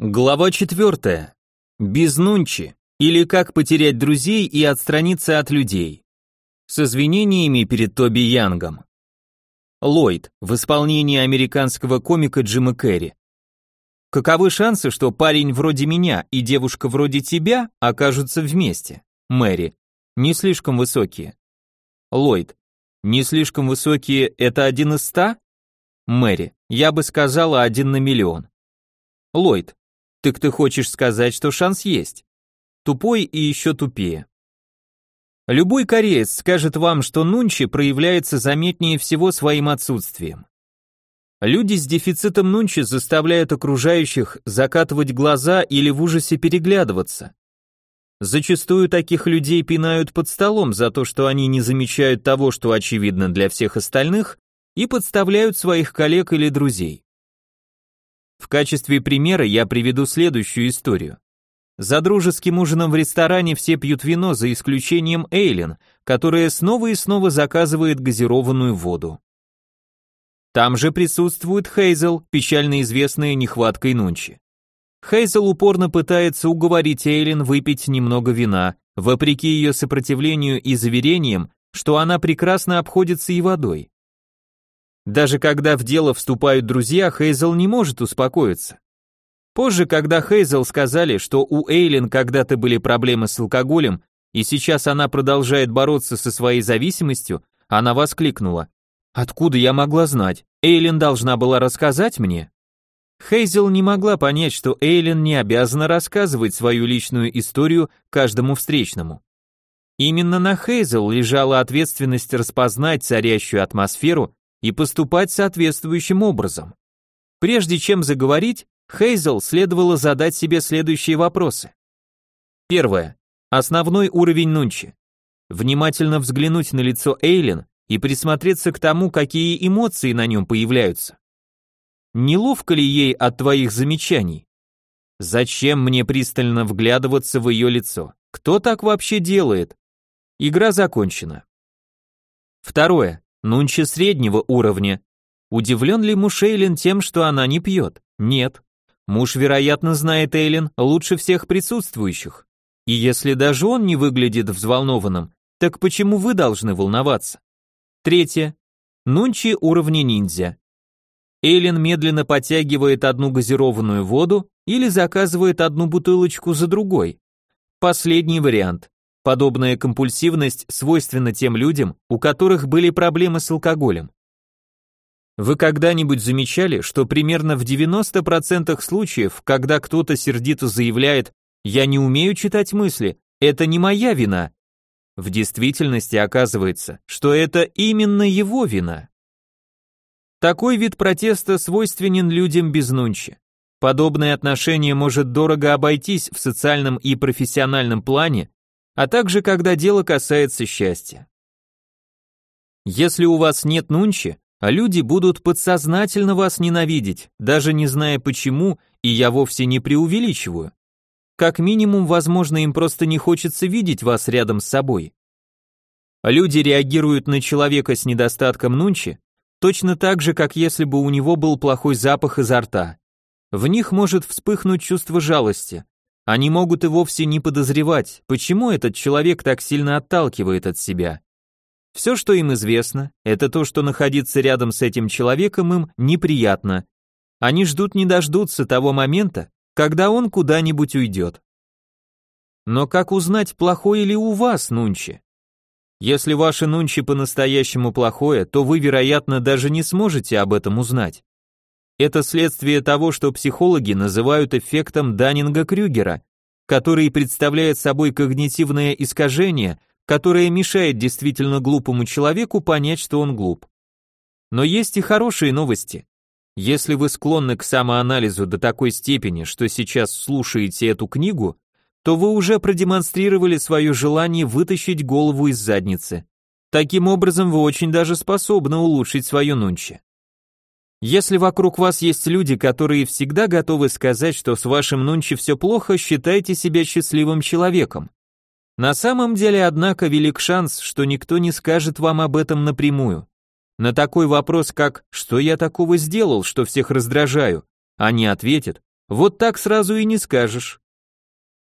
Глава 4. Без нунчи. Или как потерять друзей и отстраниться от людей. С извинениями перед Тоби Янгом. Ллойд в исполнении американского комика Джима Керри. Каковы шансы, что парень вроде меня и девушка вроде тебя окажутся вместе? Мэри. Не слишком высокие. Ллойд. Не слишком высокие – это один из ста? Мэри. Я бы сказала один на миллион. Ллойд. Так ты хочешь сказать, что шанс есть? Тупой и еще тупее. Любой кореец скажет вам, что нунчи проявляется заметнее всего своим отсутствием. Люди с дефицитом нунчи заставляют окружающих закатывать глаза или в ужасе переглядываться. Зачастую таких людей пинают под столом за то, что они не замечают того, что очевидно для всех остальных, и подставляют своих коллег или друзей. В качестве примера я приведу следующую историю. За дружеским ужином в ресторане все пьют вино, за исключением Эйлин, которая снова и снова заказывает газированную воду. Там же присутствует Хейзел, печально известная нехваткой нунчи. Хейзел упорно пытается уговорить Эйлин выпить немного вина, вопреки ее сопротивлению и заверениям, что она прекрасно обходится и водой. Даже когда в дело вступают друзья, Хейзел не может успокоиться. Позже, когда Хейзел сказали, что у Эйлин когда-то были проблемы с алкоголем, и сейчас она продолжает бороться со своей зависимостью, она воскликнула. «Откуда я могла знать? Эйлин должна была рассказать мне?» Хейзел не могла понять, что Эйлин не обязана рассказывать свою личную историю каждому встречному. Именно на Хейзел лежала ответственность распознать царящую атмосферу и поступать соответствующим образом. Прежде чем заговорить, Хейзел следовало задать себе следующие вопросы. Первое. Основной уровень нунчи. Внимательно взглянуть на лицо Эйлин и присмотреться к тому, какие эмоции на нем появляются. Неловко ли ей от твоих замечаний? Зачем мне пристально вглядываться в ее лицо? Кто так вообще делает? Игра закончена. Второе. Нунча среднего уровня. Удивлен ли муж Эйлин тем, что она не пьет? Нет. Муж, вероятно, знает Эйлин лучше всех присутствующих. И если даже он не выглядит взволнованным, так почему вы должны волноваться? Третье. Нунчи уровня ниндзя. Эйлин медленно подтягивает одну газированную воду или заказывает одну бутылочку за другой. Последний вариант. Подобная компульсивность свойственна тем людям, у которых были проблемы с алкоголем. Вы когда-нибудь замечали, что примерно в 90% случаев, когда кто-то сердито заявляет «я не умею читать мысли», это не моя вина, в действительности оказывается, что это именно его вина. Такой вид протеста свойственен людям без нунчи. Подобное отношение может дорого обойтись в социальном и профессиональном плане, а также когда дело касается счастья. Если у вас нет нунчи, а люди будут подсознательно вас ненавидеть, даже не зная почему, и я вовсе не преувеличиваю. Как минимум, возможно, им просто не хочется видеть вас рядом с собой. Люди реагируют на человека с недостатком нунчи точно так же, как если бы у него был плохой запах изо рта. В них может вспыхнуть чувство жалости, они могут и вовсе не подозревать, почему этот человек так сильно отталкивает от себя. Все, что им известно, это то, что находиться рядом с этим человеком им неприятно. Они ждут не дождутся того момента, когда он куда-нибудь уйдет. Но как узнать, плохое ли у вас нунчи? Если ваше нунчи по-настоящему плохое, то вы, вероятно, даже не сможете об этом узнать. Это следствие того, что психологи называют эффектом Даннинга-Крюгера, который представляет собой когнитивное искажение, которое мешает действительно глупому человеку понять, что он глуп. Но есть и хорошие новости. Если вы склонны к самоанализу до такой степени, что сейчас слушаете эту книгу, то вы уже продемонстрировали свое желание вытащить голову из задницы. Таким образом, вы очень даже способны улучшить свое нунче. Если вокруг вас есть люди, которые всегда готовы сказать, что с вашим нунчи все плохо, считайте себя счастливым человеком. На самом деле, однако, велик шанс, что никто не скажет вам об этом напрямую. На такой вопрос, как «что я такого сделал, что всех раздражаю?», они ответят Вот так сразу и не скажешь.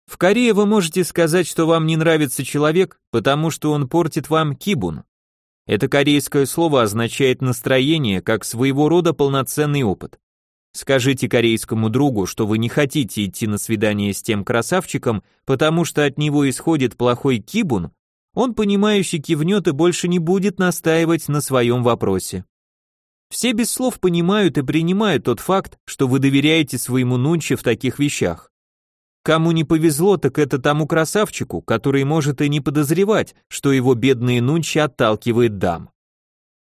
В Корее вы можете сказать, что вам не нравится человек, потому что он портит вам кибун. Это корейское слово означает настроение, как своего рода полноценный опыт. Скажите корейскому другу, что вы не хотите идти на свидание с тем красавчиком, потому что от него исходит плохой кибун, он понимающе кивнет и больше не будет настаивать на своем вопросе. Все без слов понимают и принимают тот факт, что вы доверяете своему нунче в таких вещах. Кому не повезло, так это тому красавчику, который может и не подозревать, что его бедные нунчи отталкивает дам.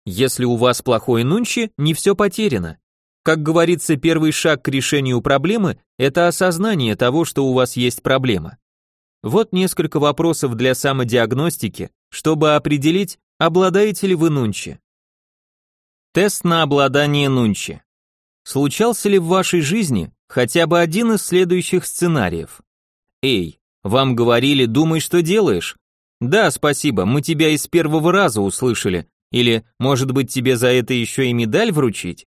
Если у вас плохой нунчи, не все потеряно. Как говорится, первый шаг к решению проблемы – это осознание того, что у вас есть проблема. Вот несколько вопросов для самодиагностики, чтобы определить, обладаете ли вы нунчи. Тест на обладание нунчи. Случался ли в вашей жизни хотя бы один из следующих сценариев? Эй, вам говорили, думай, что делаешь. Да, спасибо, мы тебя из первого раза услышали. Или, может быть, тебе за это еще и медаль вручить?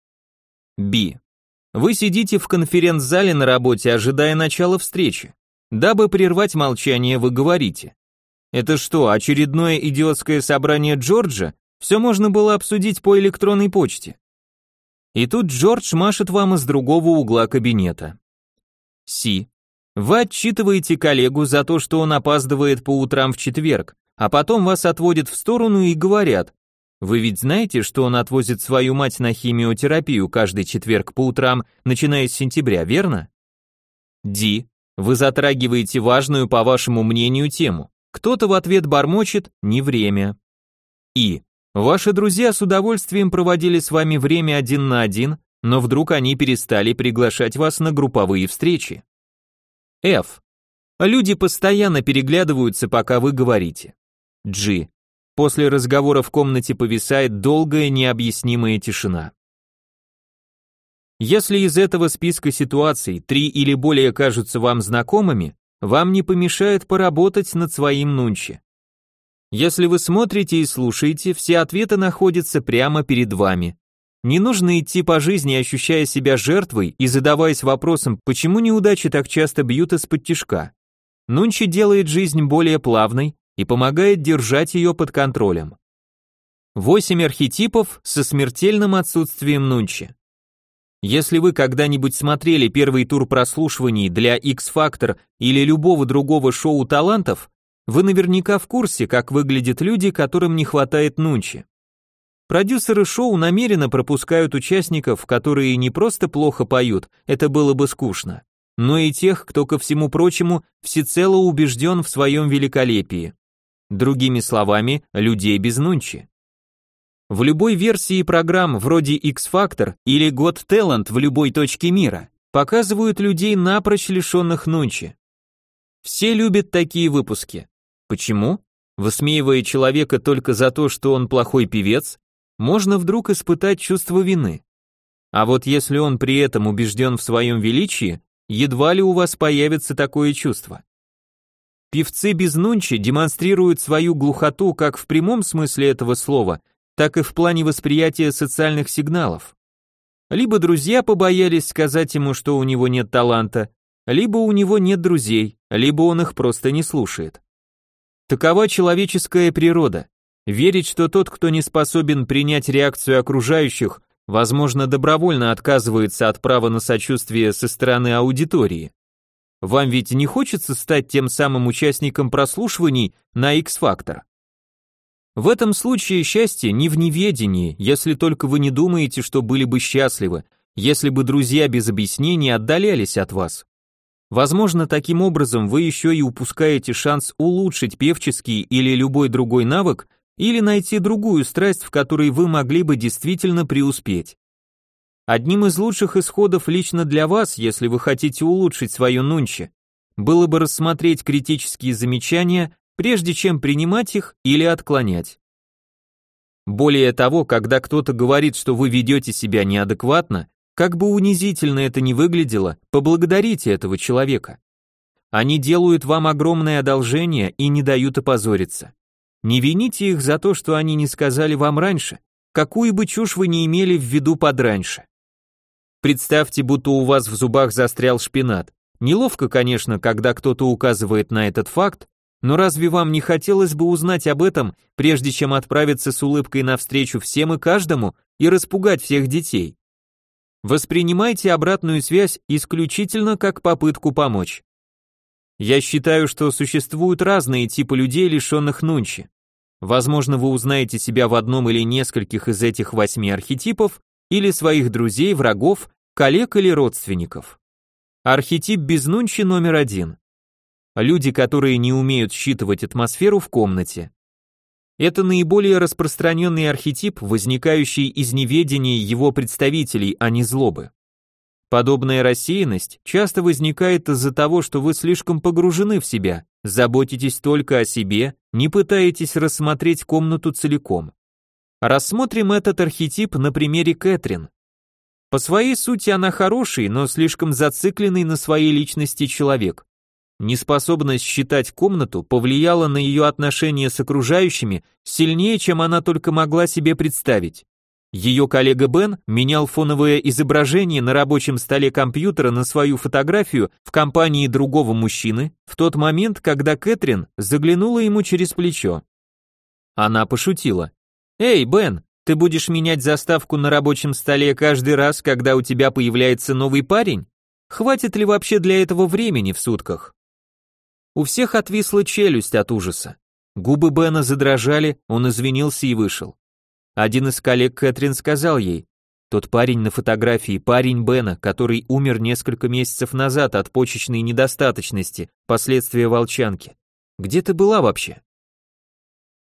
Б. Вы сидите в конференц-зале на работе, ожидая начала встречи. Дабы прервать молчание, вы говорите. Это что, очередное идиотское собрание Джорджа? Все можно было обсудить по электронной почте. И тут Джордж машет вам из другого угла кабинета. Си. Вы отчитываете коллегу за то, что он опаздывает по утрам в четверг, а потом вас отводят в сторону и говорят, вы ведь знаете, что он отвозит свою мать на химиотерапию каждый четверг по утрам, начиная с сентября, верно? Ди. Вы затрагиваете важную, по вашему мнению, тему. Кто-то в ответ бормочет «не время». И. Ваши друзья с удовольствием проводили с вами время один на один, но вдруг они перестали приглашать вас на групповые встречи. F. Люди постоянно переглядываются, пока вы говорите. G. После разговора в комнате повисает долгая необъяснимая тишина. Если из этого списка ситуаций три или более кажутся вам знакомыми, вам не помешает поработать над своим нунчи. Если вы смотрите и слушаете, все ответы находятся прямо перед вами. Не нужно идти по жизни, ощущая себя жертвой и задаваясь вопросом, почему неудачи так часто бьют из-под тишка. Нунчи делает жизнь более плавной и помогает держать ее под контролем. Восемь архетипов со смертельным отсутствием нунчи. Если вы когда-нибудь смотрели первый тур прослушиваний для X-Factor или любого другого шоу талантов, вы наверняка в курсе, как выглядят люди, которым не хватает нунчи. Продюсеры шоу намеренно пропускают участников, которые не просто плохо поют, это было бы скучно, но и тех, кто ко всему прочему всецело убежден в своем великолепии. Другими словами, людей без нунчи. В любой версии программ вроде X-Factor или Got Talent в любой точке мира показывают людей напрочь лишенных нунчи. Все любят такие выпуски. Почему? Высмеивая человека только за то, что он плохой певец, можно вдруг испытать чувство вины. А вот если он при этом убежден в своем величии, едва ли у вас появится такое чувство. Певцы без нунчи демонстрируют свою глухоту как в прямом смысле этого слова, так и в плане восприятия социальных сигналов. Либо друзья побоялись сказать ему, что у него нет таланта, либо у него нет друзей, либо он их просто не слушает. Такова человеческая природа. Верить, что тот, кто не способен принять реакцию окружающих, возможно, добровольно отказывается от права на сочувствие со стороны аудитории. Вам ведь не хочется стать тем самым участником прослушиваний на X-Factor? В этом случае счастье не в неведении, если только вы не думаете, что были бы счастливы, если бы друзья без объяснений отдалялись от вас. Возможно, таким образом вы еще и упускаете шанс улучшить певческий или любой другой навык или найти другую страсть, в которой вы могли бы действительно преуспеть. Одним из лучших исходов лично для вас, если вы хотите улучшить свое нунчи, было бы рассмотреть критические замечания, прежде чем принимать их или отклонять. Более того, когда кто-то говорит, что вы ведете себя неадекватно, как бы унизительно это ни выглядело, поблагодарите этого человека. Они делают вам огромное одолжение и не дают опозориться. Не вините их за то, что они не сказали вам раньше, какую бы чушь вы не имели в виду подраньше. Представьте, будто у вас в зубах застрял шпинат. Неловко, конечно, когда кто-то указывает на этот факт, но разве вам не хотелось бы узнать об этом, прежде чем отправиться с улыбкой навстречу всем и каждому и распугать всех детей? Воспринимайте обратную связь исключительно как попытку помочь. Я считаю, что существуют разные типы людей, лишенных нунчи. Возможно, вы узнаете себя в одном или нескольких из этих восьми архетипов, или своих друзей, врагов, коллег или родственников. Архетип без нунчи номер один. Люди, которые не умеют считывать атмосферу в комнате. Это наиболее распространенный архетип, возникающий из неведения его представителей, а не злобы. Подобная рассеянность часто возникает из-за того, что вы слишком погружены в себя, заботитесь только о себе, не пытаетесь рассмотреть комнату целиком. Рассмотрим этот архетип на примере Кэтрин. По своей сути она хороший, но слишком зацикленный на своей личности человек. Неспособность считать комнату повлияла на ее отношения с окружающими сильнее, чем она только могла себе представить. Ее коллега Бен менял фоновое изображение на рабочем столе компьютера на свою фотографию в компании другого мужчины в тот момент, когда Кэтрин заглянула ему через плечо. Она пошутила. «Эй, Бен, ты будешь менять заставку на рабочем столе каждый раз, когда у тебя появляется новый парень? Хватит ли вообще для этого времени в сутках?» У всех отвисла челюсть от ужаса. Губы Бена задрожали, он извинился и вышел. Один из коллег Кэтрин сказал ей, тот парень на фотографии, парень Бена, который умер несколько месяцев назад от почечной недостаточности, последствия волчанки. Где ты была вообще?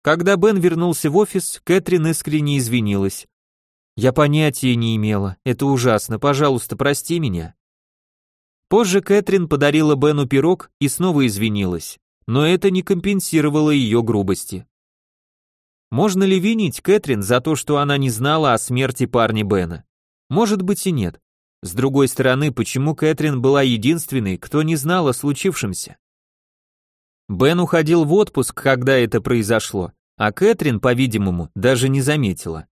Когда Бен вернулся в офис, Кэтрин искренне извинилась. Я понятия не имела, это ужасно, пожалуйста, прости меня. Позже Кэтрин подарила Бену пирог и снова извинилась, но это не компенсировало ее грубости. Можно ли винить Кэтрин за то, что она не знала о смерти парня Бена? Может быть и нет. С другой стороны, почему Кэтрин была единственной, кто не знал о случившемся? Бен уходил в отпуск, когда это произошло, а Кэтрин, по-видимому, даже не заметила.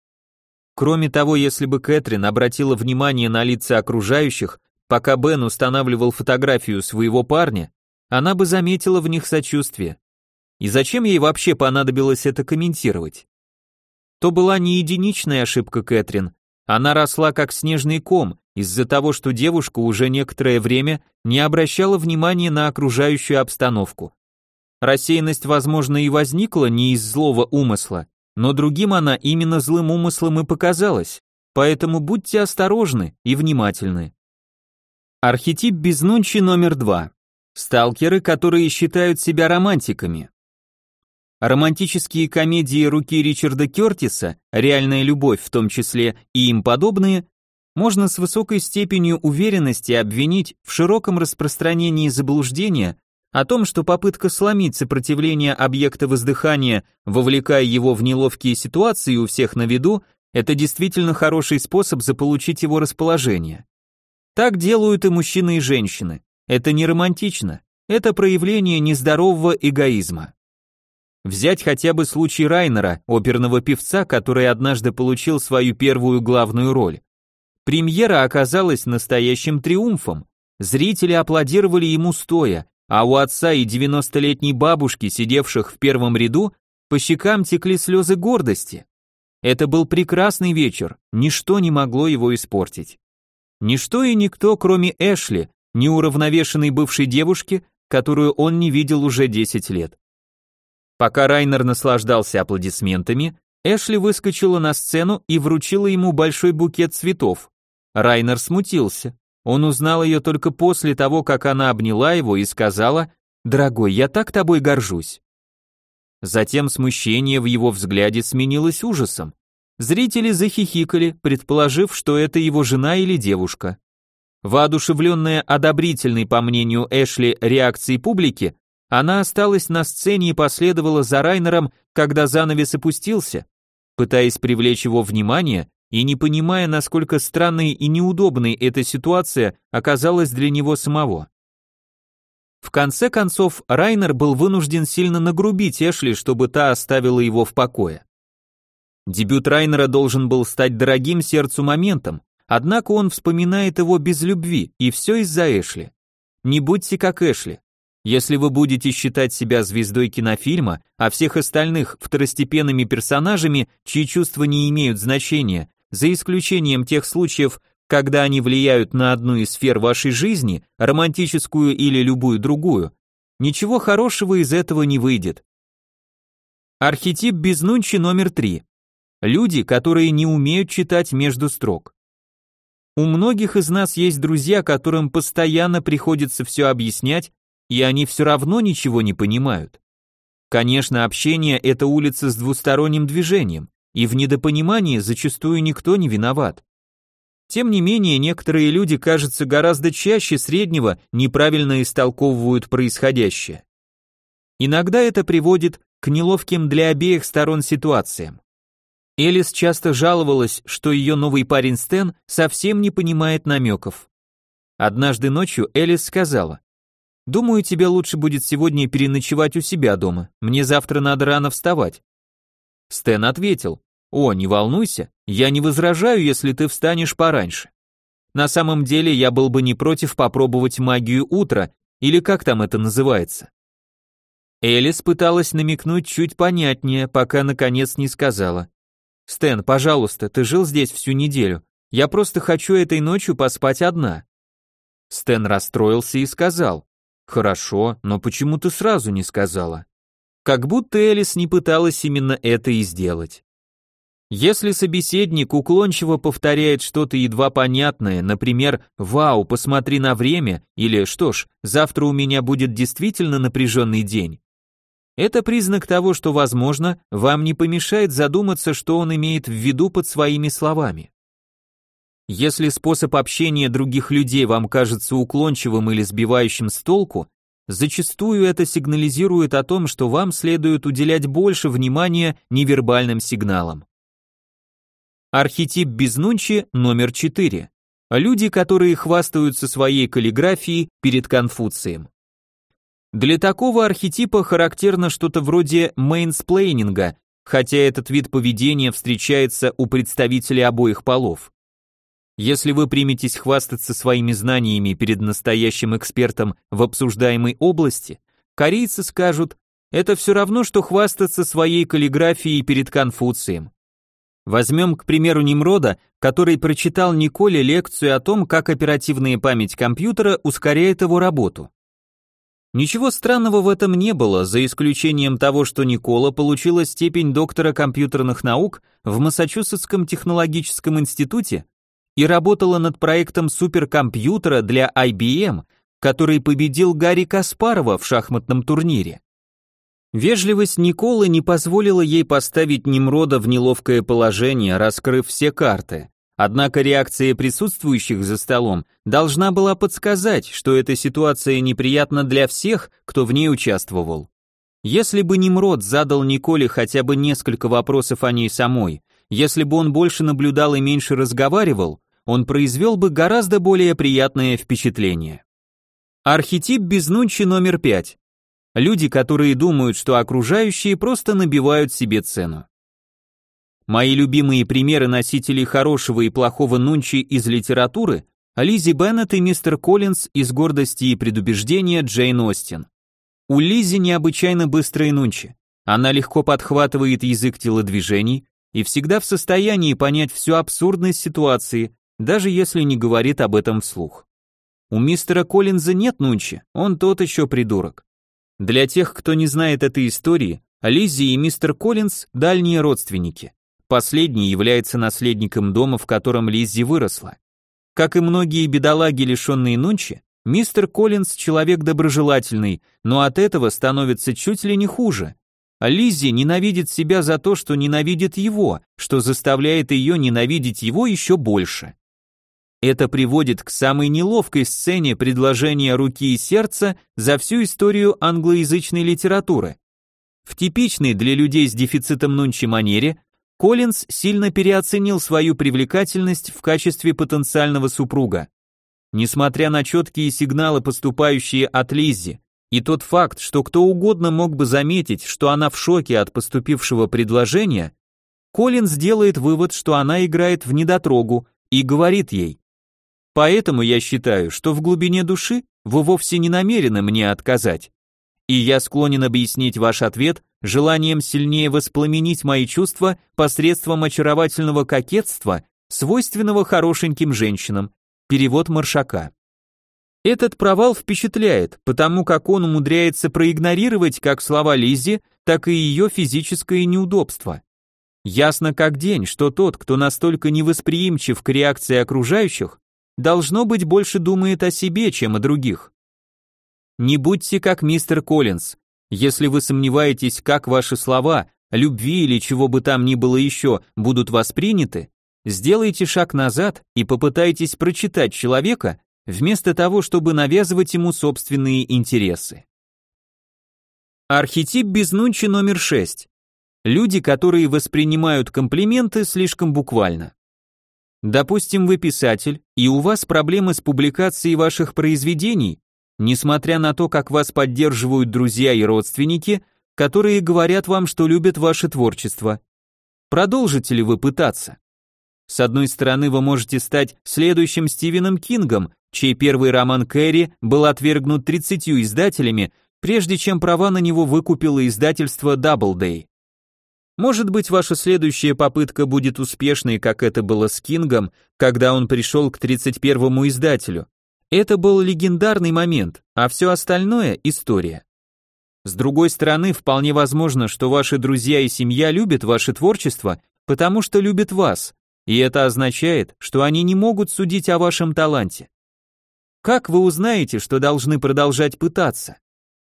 Кроме того, если бы Кэтрин обратила внимание на лица окружающих, Пока Бен устанавливал фотографию своего парня, она бы заметила в них сочувствие. И зачем ей вообще понадобилось это комментировать? То была не единичная ошибка Кэтрин, она росла как снежный ком из-за того, что девушка уже некоторое время не обращала внимания на окружающую обстановку. Рассеянность, возможно, и возникла не из злого умысла, но другим она именно злым умыслом и показалась, поэтому будьте осторожны и внимательны. Архетип безнунчи номер два. Сталкеры, которые считают себя романтиками. Романтические комедии руки Ричарда Кертиса, реальная любовь в том числе и им подобные, можно с высокой степенью уверенности обвинить в широком распространении заблуждения о том, что попытка сломить сопротивление объекта воздыхания, вовлекая его в неловкие ситуации у всех на виду, это действительно хороший способ заполучить его расположение. Так делают и мужчины, и женщины. Это не романтично. Это проявление нездорового эгоизма. Взять хотя бы случай Райнера, оперного певца, который однажды получил свою первую главную роль. Премьера оказалась настоящим триумфом. Зрители аплодировали ему стоя, а у отца и 90-летней бабушки, сидевших в первом ряду, по щекам текли слезы гордости. Это был прекрасный вечер, ничто не могло его испортить. Ничто и никто, кроме Эшли, неуравновешенной бывшей девушки, которую он не видел уже 10 лет. Пока Райнер наслаждался аплодисментами, Эшли выскочила на сцену и вручила ему большой букет цветов. Райнер смутился. Он узнал ее только после того, как она обняла его и сказала «Дорогой, я так тобой горжусь». Затем смущение в его взгляде сменилось ужасом. Зрители захихикали, предположив, что это его жена или девушка. Воодушевленная одобрительной, по мнению Эшли, реакцией публики, она осталась на сцене и последовала за Райнером, когда занавес опустился, пытаясь привлечь его внимание и не понимая, насколько странной и неудобной эта ситуация оказалась для него самого. В конце концов, Райнер был вынужден сильно нагрубить Эшли, чтобы та оставила его в покое. Дебют Райнера должен был стать дорогим сердцу моментом, однако он вспоминает его без любви, и все из-за Эшли. Не будьте как Эшли. Если вы будете считать себя звездой кинофильма, а всех остальных второстепенными персонажами, чьи чувства не имеют значения, за исключением тех случаев, когда они влияют на одну из сфер вашей жизни, романтическую или любую другую, ничего хорошего из этого не выйдет. Архетип безнунчи номер три. Люди, которые не умеют читать между строк. У многих из нас есть друзья, которым постоянно приходится все объяснять, и они все равно ничего не понимают. Конечно, общение – это улица с двусторонним движением, и в недопонимании зачастую никто не виноват. Тем не менее, некоторые люди, кажется, гораздо чаще среднего неправильно истолковывают происходящее. Иногда это приводит к неловким для обеих сторон ситуациям. Элис часто жаловалась, что ее новый парень Стэн совсем не понимает намеков. Однажды ночью Элис сказала, Думаю, тебе лучше будет сегодня переночевать у себя дома. Мне завтра надо рано вставать. Стэн ответил: "О, не волнуйся, я не возражаю, если ты встанешь пораньше. На самом деле, я был бы не против попробовать магию утра, или как там это называется". Элис пыталась намекнуть чуть понятнее, пока наконец не сказала: "Стэн, пожалуйста, ты жил здесь всю неделю. Я просто хочу этой ночью поспать одна". Стэн расстроился и сказал: Хорошо, но почему ты сразу не сказала? Как будто Элис не пыталась именно это и сделать. Если собеседник уклончиво повторяет что-то едва понятное, например, «Вау, посмотри на время» или «Что ж, завтра у меня будет действительно напряженный день», это признак того, что, возможно, вам не помешает задуматься, что он имеет в виду под своими словами. Если способ общения других людей вам кажется уклончивым или сбивающим с толку, зачастую это сигнализирует о том, что вам следует уделять больше внимания невербальным сигналам. Архетип Без нунчи номер 4. Люди, которые хвастаются своей каллиграфией перед Конфуцием. Для такого архетипа характерно что-то вроде менсплейнинга, хотя этот вид поведения встречается у представителей обоих полов. Если вы приметесь хвастаться своими знаниями перед настоящим экспертом в обсуждаемой области, корейцы скажут, это все равно, что хвастаться своей каллиграфией перед Конфуцием. Возьмем, к примеру, Немрода, который прочитал Николе лекцию о том, как оперативная память компьютера ускоряет его работу. Ничего странного в этом не было, за исключением того, что Никола получила степень доктора компьютерных наук в Массачусетском технологическом институте и работала над проектом суперкомпьютера для IBM, который победил Гарри Каспарова в шахматном турнире. Вежливость Николы не позволила ей поставить Немрода в неловкое положение, раскрыв все карты. Однако реакция присутствующих за столом должна была подсказать, что эта ситуация неприятна для всех, кто в ней участвовал. Если бы Немрод задал Николе хотя бы несколько вопросов о ней самой, если бы он больше наблюдал и меньше разговаривал, он произвел бы гораздо более приятное впечатление. Архетип безнунчи номер пять. Люди, которые думают, что окружающие просто набивают себе цену. Мои любимые примеры носителей хорошего и плохого нунчи из литературы – Лизи Беннет и мистер Коллинз из «Гордости и предубеждения» Джейн Остин. У Лизи необычайно быстрые нунчи. Она легко подхватывает язык телодвижений, и всегда в состоянии понять всю абсурдность ситуации, даже если не говорит об этом вслух. У мистера Коллинза нет нунчи, он тот еще придурок. Для тех, кто не знает этой истории, Лиззи и мистер Коллинз – дальние родственники. Последний является наследником дома, в котором Лиззи выросла. Как и многие бедолаги, лишенные нунчи, мистер Коллинз – человек доброжелательный, но от этого становится чуть ли не хуже – Лиззи ненавидит себя за то, что ненавидит его, что заставляет ее ненавидеть его еще больше. Это приводит к самой неловкой сцене предложения руки и сердца за всю историю англоязычной литературы. В типичной для людей с дефицитом нунчи манере Коллинз сильно переоценил свою привлекательность в качестве потенциального супруга. Несмотря на четкие сигналы, поступающие от Лиззи, и тот факт, что кто угодно мог бы заметить, что она в шоке от поступившего предложения, Колин сделает вывод, что она играет в недотрогу, и говорит ей, «Поэтому я считаю, что в глубине души вы вовсе не намерены мне отказать, и я склонен объяснить ваш ответ желанием сильнее воспламенить мои чувства посредством очаровательного кокетства, свойственного хорошеньким женщинам. Перевод Маршака. Этот провал впечатляет, потому как он умудряется проигнорировать как слова Лиззи, так и ее физическое неудобство. Ясно как день, что тот, кто настолько невосприимчив к реакции окружающих, должно быть больше думает о себе, чем о других. Не будьте как мистер Коллинз. Если вы сомневаетесь, как ваши слова, любви или чего бы там ни было еще, будут восприняты, сделайте шаг назад и попытайтесь прочитать человека, вместо того, чтобы навязывать ему собственные интересы. Архетип безнунчи номер 6. Люди, которые воспринимают комплименты слишком буквально. Допустим, вы писатель, и у вас проблемы с публикацией ваших произведений, несмотря на то, как вас поддерживают друзья и родственники, которые говорят вам, что любят ваше творчество. Продолжите ли вы пытаться? С одной стороны, вы можете стать следующим Стивеном Кингом, чей первый роман Кэрри был отвергнут 30 издателями, прежде чем права на него выкупило издательство Doubleday. Может быть, ваша следующая попытка будет успешной, как это было с Кингом, когда он пришел к 31-му издателю. Это был легендарный момент, а все остальное – история. С другой стороны, вполне возможно, что ваши друзья и семья любят ваше творчество, потому что любят вас, и это означает, что они не могут судить о вашем таланте. Как вы узнаете, что должны продолжать пытаться?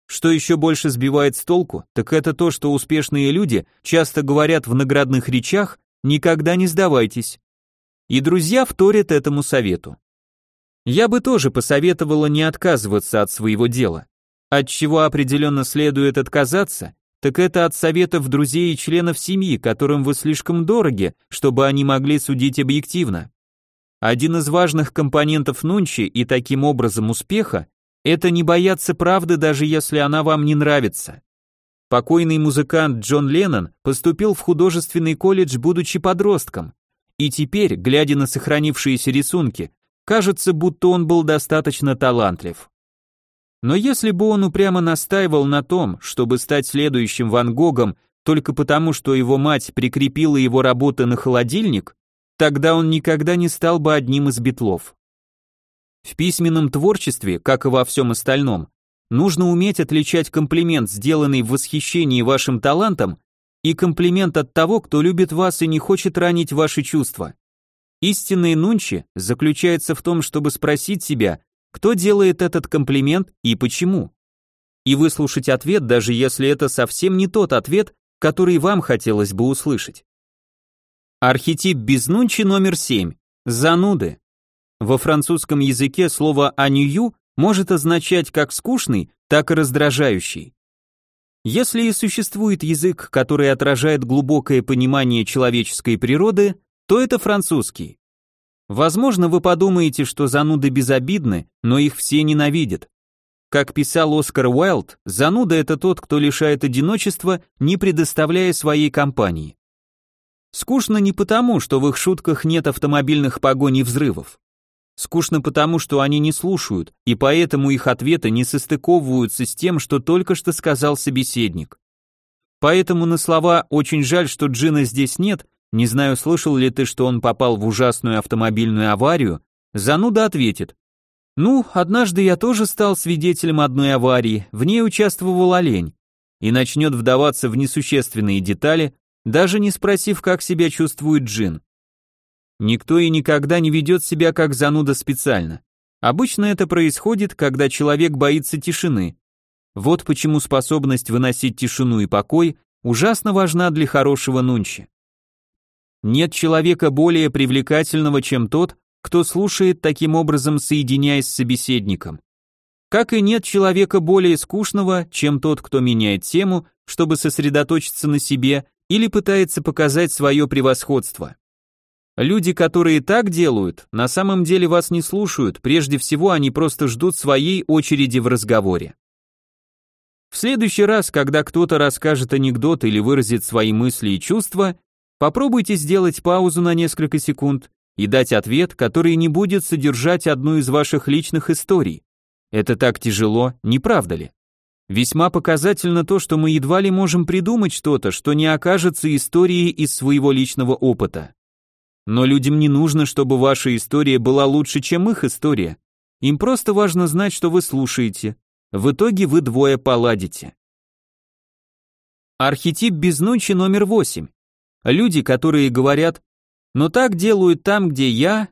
Что еще больше сбивает с толку, так это то, что успешные люди часто говорят в наградных речах «никогда не сдавайтесь». И друзья вторят этому совету. Я бы тоже посоветовала не отказываться от своего дела. От чего определенно следует отказаться, так это от советов друзей и членов семьи, которым вы слишком дороги, чтобы они могли судить объективно. Один из важных компонентов нунчи и таким образом успеха – это не бояться правды, даже если она вам не нравится. Покойный музыкант Джон Леннон поступил в художественный колледж, будучи подростком, и теперь, глядя на сохранившиеся рисунки, кажется, будто он был достаточно талантлив. Но если бы он упрямо настаивал на том, чтобы стать следующим Ван Гогом только потому, что его мать прикрепила его работы на холодильник, тогда он никогда не стал бы одним из битлов. В письменном творчестве, как и во всем остальном, нужно уметь отличать комплимент, сделанный в восхищении вашим талантом, и комплимент от того, кто любит вас и не хочет ранить ваши чувства. Истинный нунчи заключается в том, чтобы спросить себя, кто делает этот комплимент и почему. И выслушать ответ, даже если это совсем не тот ответ, который вам хотелось бы услышать. Архетип безнунчи номер 7. Зануды. Во французском языке слово «анью» может означать как скучный, так и раздражающий. Если и существует язык, который отражает глубокое понимание человеческой природы, то это французский. Возможно, вы подумаете, что зануды безобидны, но их все ненавидят. Как писал Оскар Уайлд, зануда это тот, кто лишает одиночества, не предоставляя своей компании. Скучно не потому, что в их шутках нет автомобильных погоней взрывов. Скучно потому, что они не слушают, и поэтому их ответы не состыковываются с тем, что только что сказал собеседник. Поэтому на слова «очень жаль, что Джина здесь нет», не знаю, слышал ли ты, что он попал в ужасную автомобильную аварию, зануда ответит. Ну, однажды я тоже стал свидетелем одной аварии, в ней участвовал олень, и начнет вдаваться в несущественные детали, даже не спросив, как себя чувствует Джин. Никто и никогда не ведет себя как зануда специально. Обычно это происходит, когда человек боится тишины. Вот почему способность выносить тишину и покой ужасно важна для хорошего нунчи. Нет человека более привлекательного, чем тот, кто слушает таким образом, соединяясь с собеседником. Как и нет человека более скучного, чем тот, кто меняет тему, чтобы сосредоточиться на себе или пытается показать свое превосходство. Люди, которые так делают, на самом деле вас не слушают, прежде всего они просто ждут своей очереди в разговоре. В следующий раз, когда кто-то расскажет анекдот или выразит свои мысли и чувства, попробуйте сделать паузу на несколько секунд и дать ответ, который не будет содержать одну из ваших личных историй. Это так тяжело, не правда ли? Весьма показательно то, что мы едва ли можем придумать что-то, что не окажется историей из своего личного опыта. Но людям не нужно, чтобы ваша история была лучше, чем их история. Им просто важно знать, что вы слушаете. В итоге вы двое поладите. Архетип без ночи номер восемь. Люди, которые говорят «но так делают там, где я»,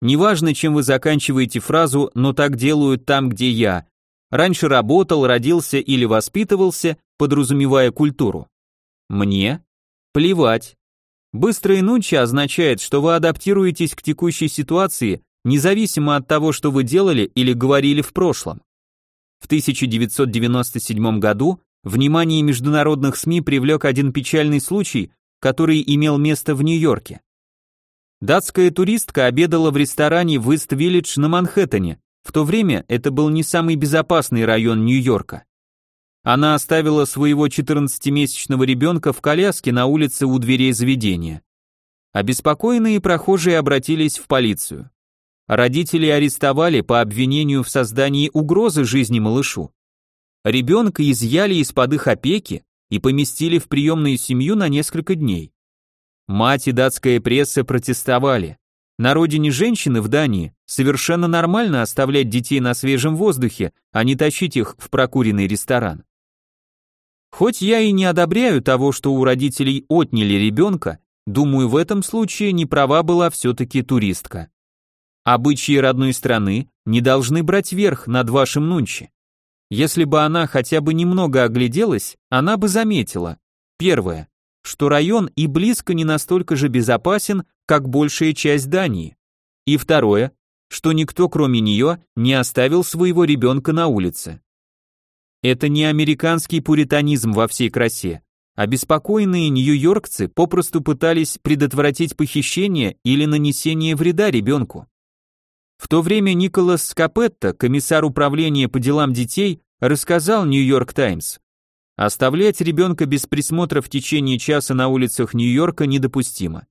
неважно, чем вы заканчиваете фразу «но так делают там, где я», раньше работал, родился или воспитывался, подразумевая культуру. Мне плевать. Быстрые нучи означает, что вы адаптируетесь к текущей ситуации, независимо от того, что вы делали или говорили в прошлом. В 1997 году внимание международных СМИ привлек один печальный случай, который имел место в Нью-Йорке. Датская туристка обедала в ресторане в Ист-Виллидж на Манхэттене, в то время это был не самый безопасный район Нью-Йорка. Она оставила своего 14-месячного ребенка в коляске на улице у дверей заведения. Обеспокоенные прохожие обратились в полицию. Родители арестовали по обвинению в создании угрозы жизни малышу. Ребенка изъяли из-под их опеки и поместили в приемную семью на несколько дней. Мать и датская пресса протестовали. На родине женщины в Дании совершенно нормально оставлять детей на свежем воздухе, а не тащить их в прокуренный ресторан. Хоть я и не одобряю того, что у родителей отняли ребенка, думаю, в этом случае не права была все-таки туристка. Обычаи родной страны не должны брать верх над вашим нунчи. Если бы она хотя бы немного огляделась, она бы заметила. Первое, что район и близко не настолько же безопасен, как большая часть Дании. И второе, что никто кроме нее не оставил своего ребенка на улице. Это не американский пуританизм во всей красе. Обеспокоенные нью-йоркцы попросту пытались предотвратить похищение или нанесение вреда ребенку. В то время Николас Скапетто, комиссар управления по делам детей, рассказал Нью-Йорк Таймс, Оставлять ребенка без присмотра в течение часа на улицах Нью-Йорка недопустимо.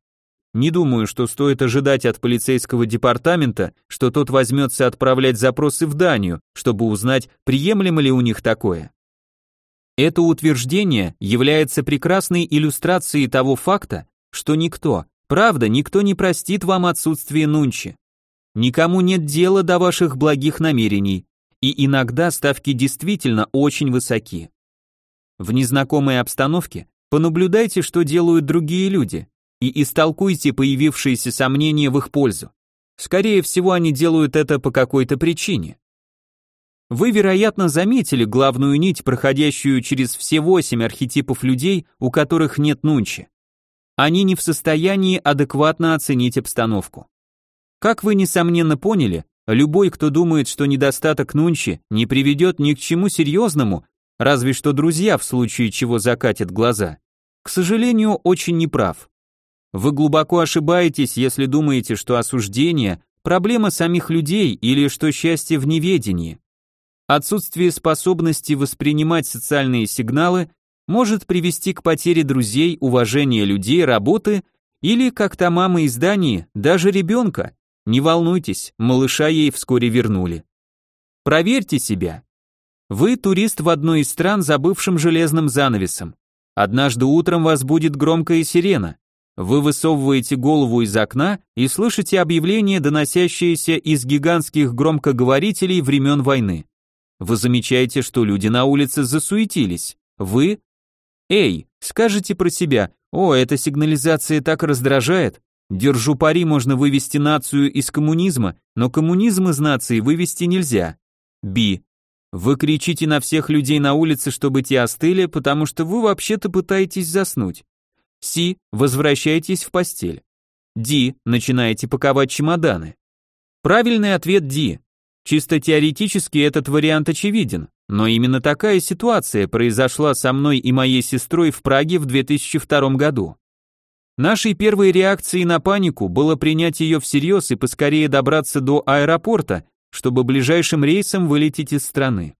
Не думаю, что стоит ожидать от полицейского департамента, что тот возьмется отправлять запросы в Данию, чтобы узнать, приемлемо ли у них такое. Это утверждение является прекрасной иллюстрацией того факта, что никто, правда, никто не простит вам отсутствие нунчи. Никому нет дела до ваших благих намерений, и иногда ставки действительно очень высоки. В незнакомой обстановке понаблюдайте, что делают другие люди, и истолкуйте появившиеся сомнения в их пользу. Скорее всего, они делают это по какой-то причине. Вы, вероятно, заметили главную нить, проходящую через все восемь архетипов людей, у которых нет нунчи. Они не в состоянии адекватно оценить обстановку. Как вы, несомненно, поняли, любой, кто думает, что недостаток нунчи не приведет ни к чему серьезному, Разве что друзья в случае чего закатят глаза. К сожалению, очень неправ. Вы глубоко ошибаетесь, если думаете, что осуждение – проблема самих людей или что счастье в неведении. Отсутствие способности воспринимать социальные сигналы может привести к потере друзей, уважения людей, работы или, как та мама из Дании, даже ребенка. Не волнуйтесь, малыша ей вскоре вернули. Проверьте себя. Вы турист в одной из стран, забывшим железным занавесом. Однажды утром вас будет громкая сирена. Вы высовываете голову из окна и слышите объявление, доносящееся из гигантских громкоговорителей времен войны. Вы замечаете, что люди на улице засуетились. Вы... Эй, скажите про себя, о, эта сигнализация так раздражает. Держу пари, можно вывести нацию из коммунизма, но коммунизм из нации вывести нельзя. Би. Вы кричите на всех людей на улице, чтобы те остыли, потому что вы вообще-то пытаетесь заснуть. Си, возвращайтесь в постель. Ди, начинаете паковать чемоданы. Правильный ответ Ди. Чисто теоретически этот вариант очевиден, но именно такая ситуация произошла со мной и моей сестрой в Праге в 2002 году. Нашей первой реакцией на панику было принять ее всерьез и поскорее добраться до аэропорта, чтобы ближайшим рейсом вылететь из страны.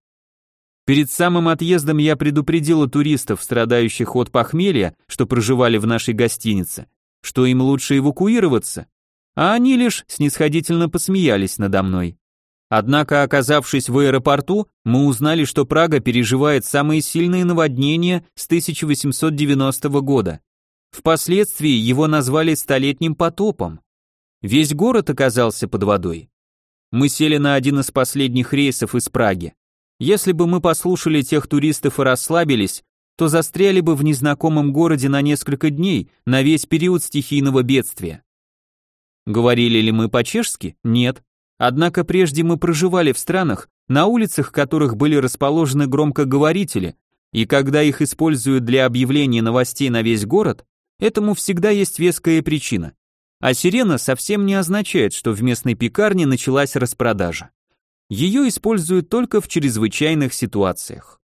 Перед самым отъездом я предупредила туристов, страдающих от похмелья, что проживали в нашей гостинице, что им лучше эвакуироваться. а они лишь снисходительно посмеялись надо мной. Однако, оказавшись в аэропорту, мы узнали, что Прага переживает самые сильные наводнения с 1890 года. Впоследствии его назвали столетним потопом. Весь город оказался под водой. Мы сели на один из последних рейсов из Праги. Если бы мы послушали тех туристов и расслабились, то застряли бы в незнакомом городе на несколько дней, на весь период стихийного бедствия. Говорили ли мы по-чешски? Нет. Однако прежде мы проживали в странах, на улицах которых были расположены громкоговорители, и когда их используют для объявления новостей на весь город, этому всегда есть веская причина. А сирена совсем не означает, что в местной пекарне началась распродажа. Ее используют только в чрезвычайных ситуациях.